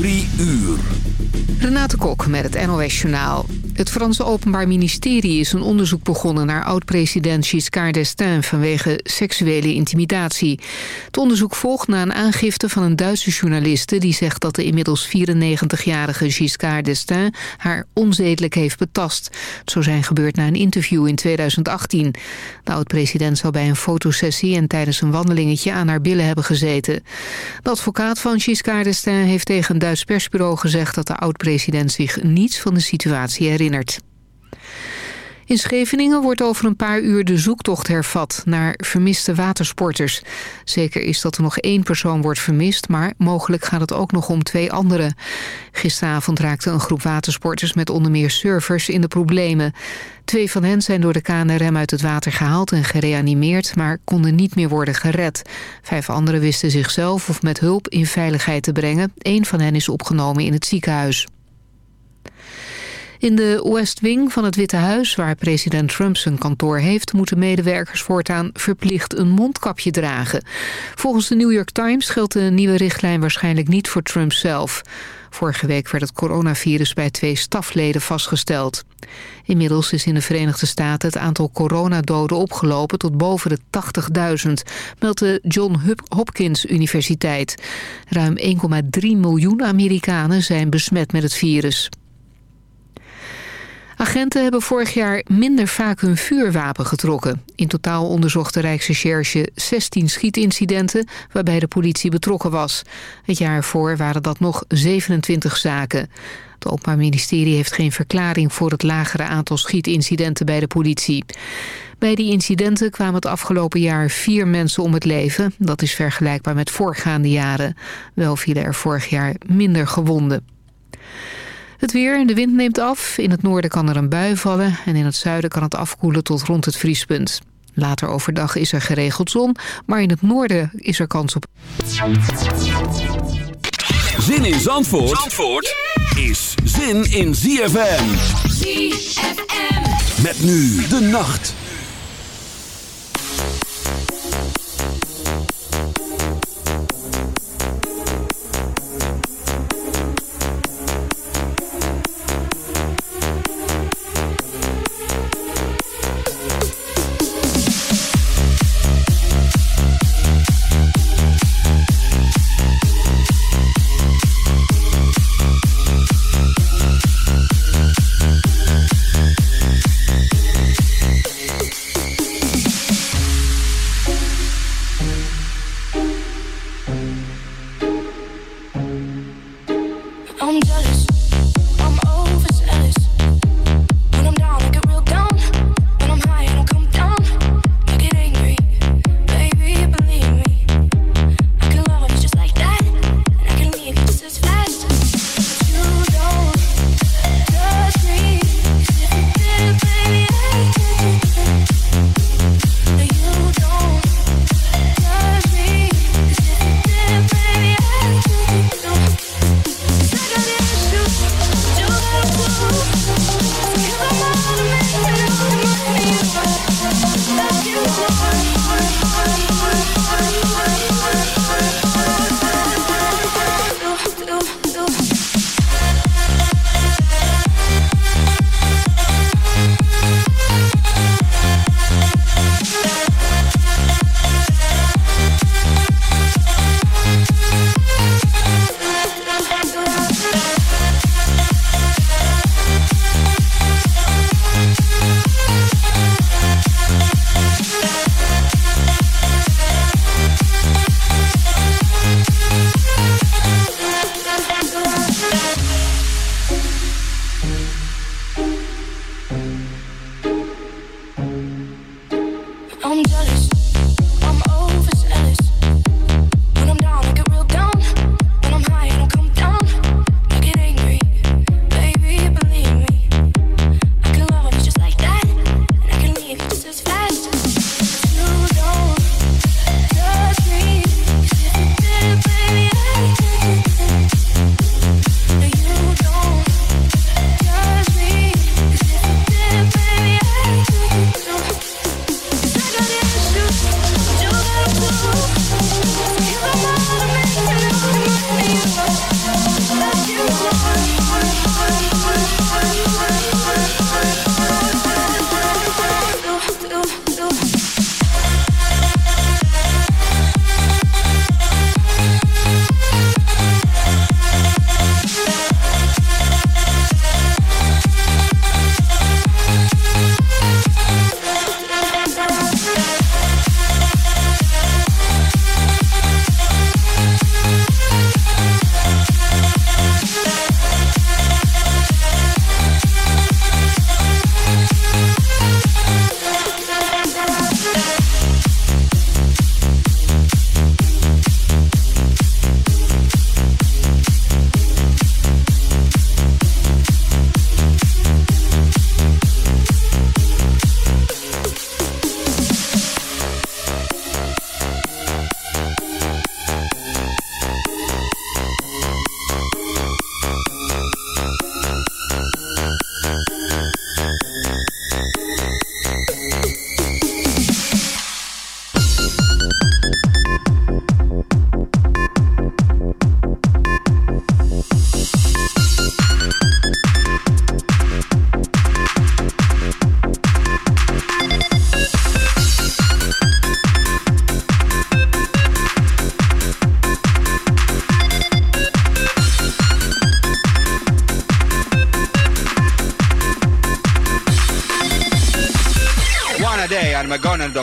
Drie uur. Renate Kok met het NOS Journaal. Het Franse Openbaar Ministerie is een onderzoek begonnen... naar oud-president Giscard d'Estaing vanwege seksuele intimidatie. Het onderzoek volgt na een aangifte van een Duitse journaliste... die zegt dat de inmiddels 94-jarige Giscard d'Estaing... haar onzedelijk heeft betast. Het zou zijn gebeurd na een interview in 2018. De oud-president zou bij een fotosessie... en tijdens een wandelingetje aan haar billen hebben gezeten. De advocaat van Giscard d'Estaing heeft tegen een Duits persbureau gezegd... dat de oud-president zich niets van de situatie herinnert. In Scheveningen wordt over een paar uur de zoektocht hervat naar vermiste watersporters. Zeker is dat er nog één persoon wordt vermist, maar mogelijk gaat het ook nog om twee anderen. Gisteravond raakte een groep watersporters met onder meer surfers in de problemen. Twee van hen zijn door de KNRM uit het water gehaald en gereanimeerd, maar konden niet meer worden gered. Vijf anderen wisten zichzelf of met hulp in veiligheid te brengen. Eén van hen is opgenomen in het ziekenhuis. In de West Wing van het Witte Huis, waar president Trump zijn kantoor heeft... moeten medewerkers voortaan verplicht een mondkapje dragen. Volgens de New York Times geldt de nieuwe richtlijn waarschijnlijk niet voor Trump zelf. Vorige week werd het coronavirus bij twee stafleden vastgesteld. Inmiddels is in de Verenigde Staten het aantal coronadoden opgelopen tot boven de 80.000, meldt de John Hopkins Universiteit. Ruim 1,3 miljoen Amerikanen zijn besmet met het virus. Agenten hebben vorig jaar minder vaak hun vuurwapen getrokken. In totaal onderzocht de Rijksrecherche 16 schietincidenten waarbij de politie betrokken was. Het jaar ervoor waren dat nog 27 zaken. Het Openbaar Ministerie heeft geen verklaring voor het lagere aantal schietincidenten bij de politie. Bij die incidenten kwamen het afgelopen jaar vier mensen om het leven. Dat is vergelijkbaar met voorgaande jaren. Wel vielen er vorig jaar minder gewonden. Het weer, de wind neemt af. In het noorden kan er een bui vallen en in het zuiden kan het afkoelen tot rond het vriespunt. Later overdag is er geregeld zon, maar in het noorden is er kans op... Zin in Zandvoort, Zandvoort is zin in ZFM. ZFM. Met nu de nacht.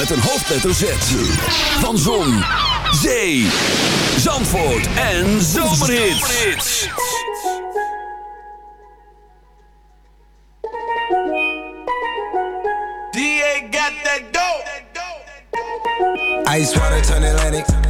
Met een hoofdletter Z. Van Zon, Zee, Zandvoort en Zomerhits. DA got that dope. Ice water turn Atlantic.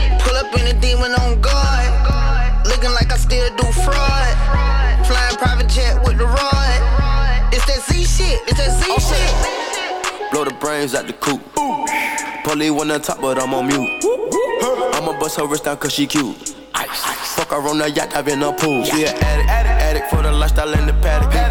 In a demon on guard. Looking like I still do fraud. Flying private jet with the rod. It's that Z shit, it's that Z shit. Blow the brains out the coop. Polly one on top, but I'm on mute. I'ma bust her wrist down cause she cute. Fuck her on the yacht, I've been a pool. She an addict, addict for the lifestyle in the paddock.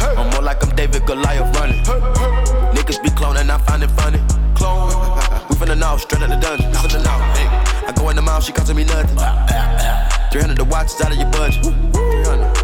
I'm more like I'm David Goliath running. Niggas be cloning, I find it funny. Clone. We finna know, straight out the dungeon. Finna know. Hey, I go in the mouth, she costing me nothing. 300 the watch is out of your budget. 300.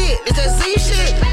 shit, it's that Z shit.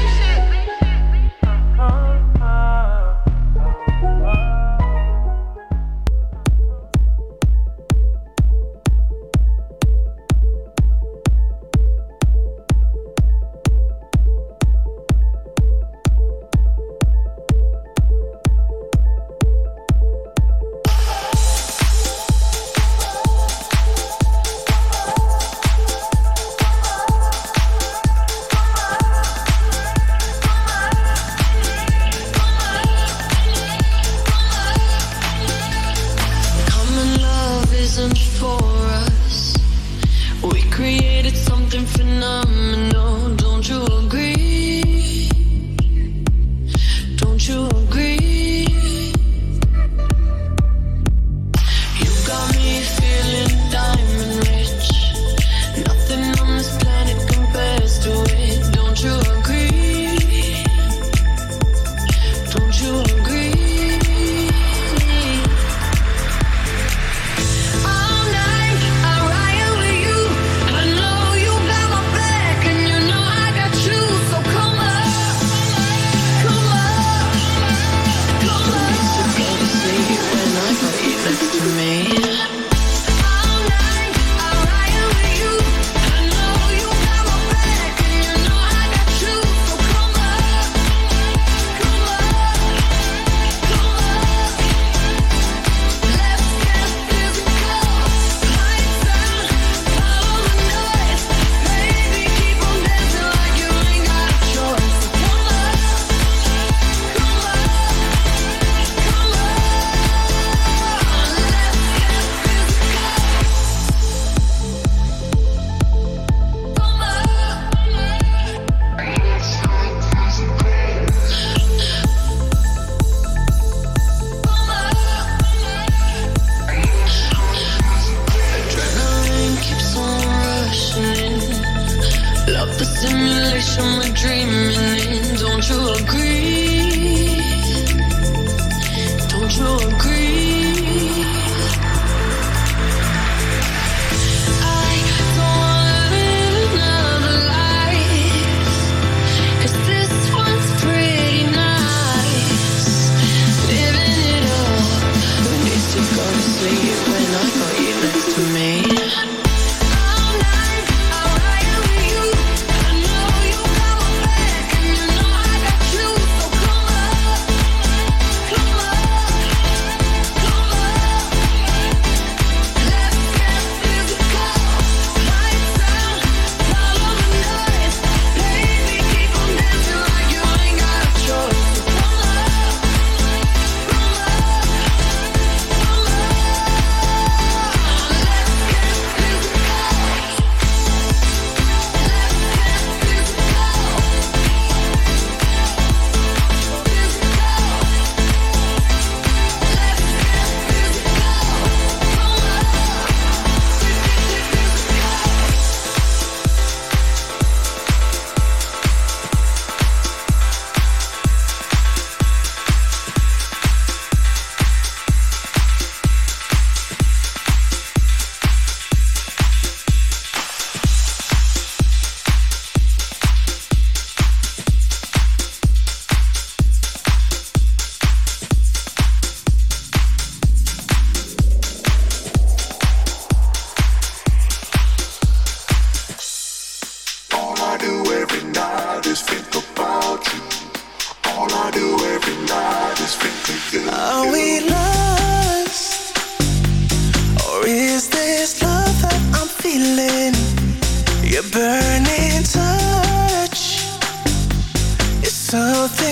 something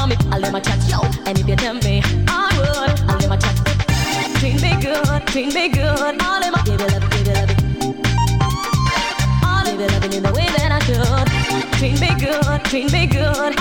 for me. I'll let my chat, yo. And if you tell me, I would. I'll let my chat. Treat me good, treat me good. I'll let my give it up, give it up, I'll give in the way that I should. Treat me good, treat me good.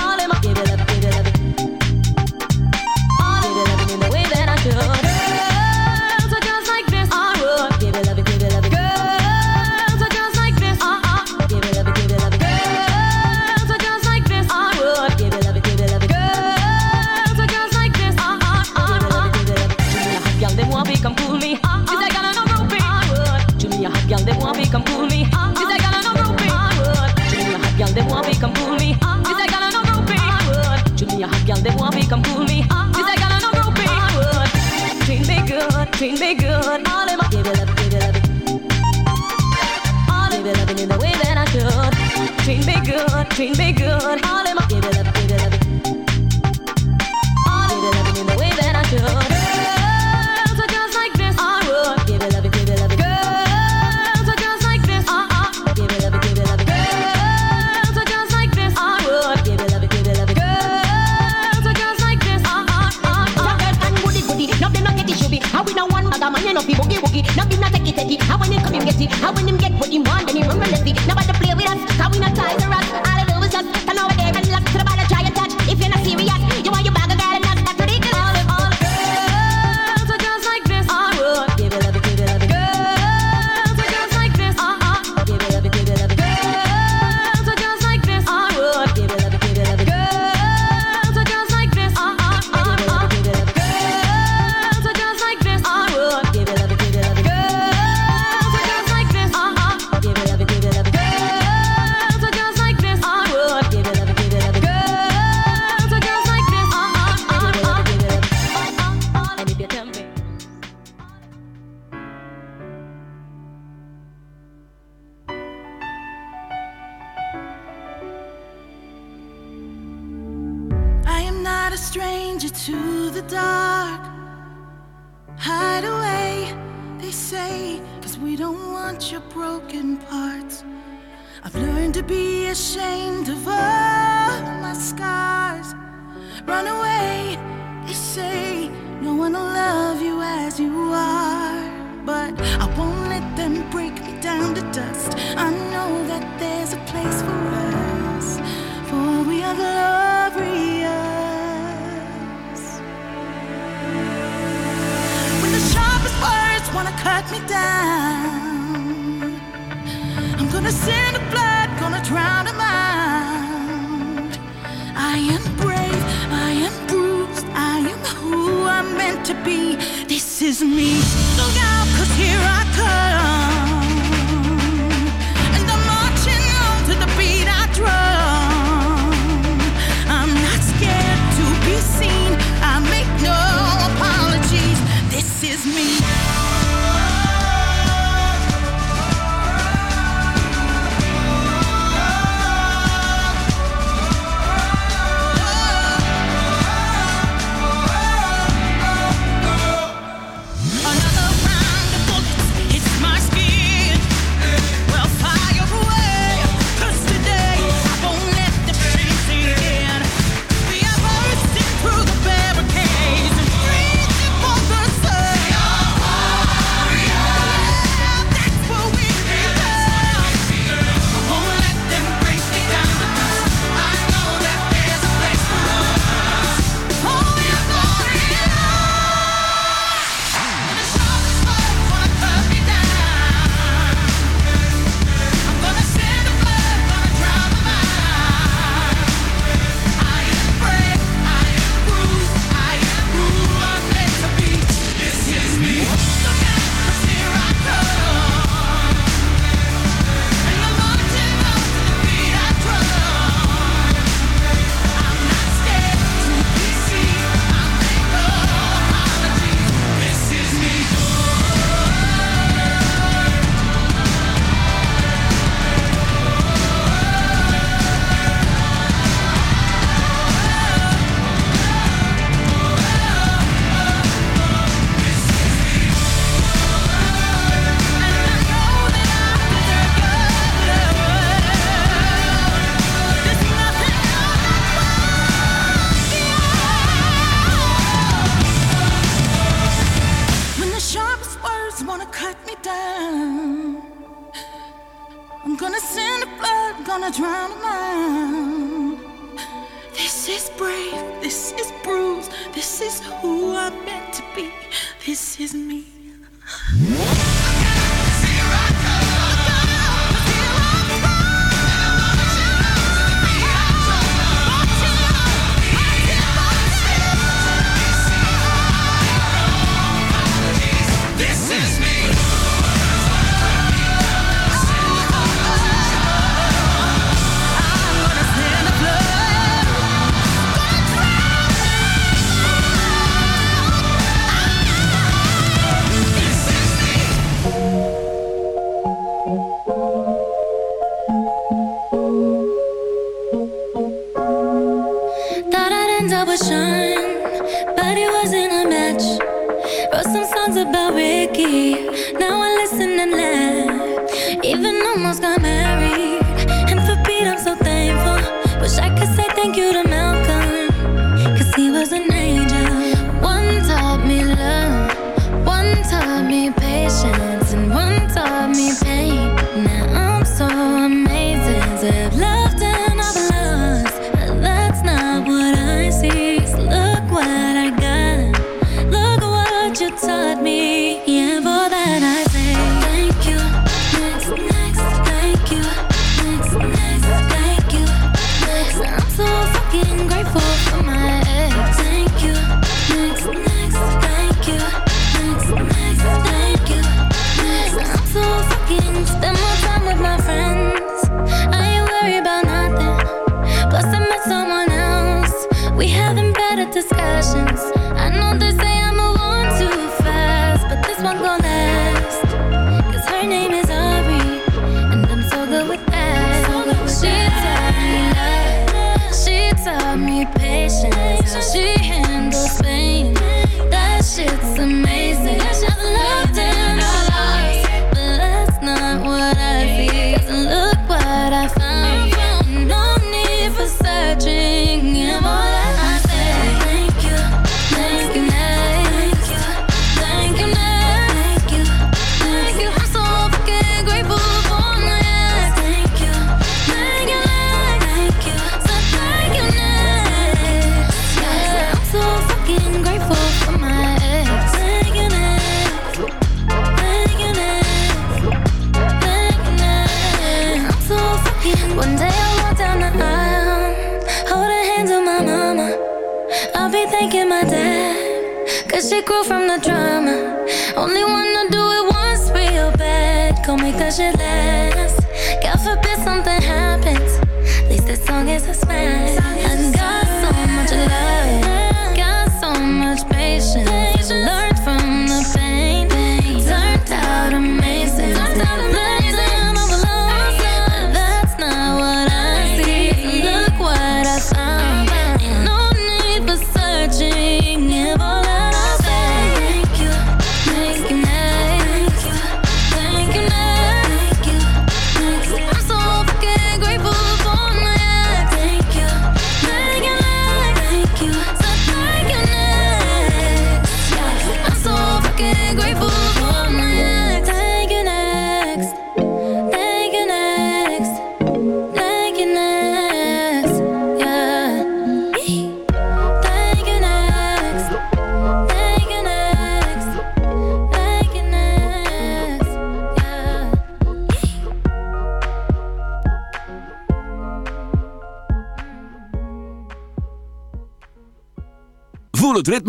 treat me good.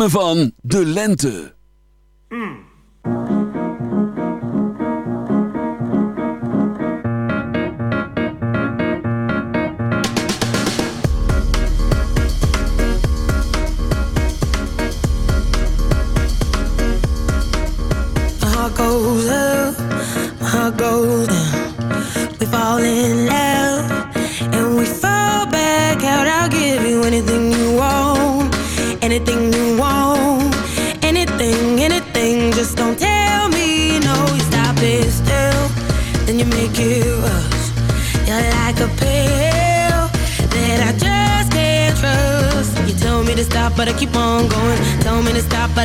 Van de lente.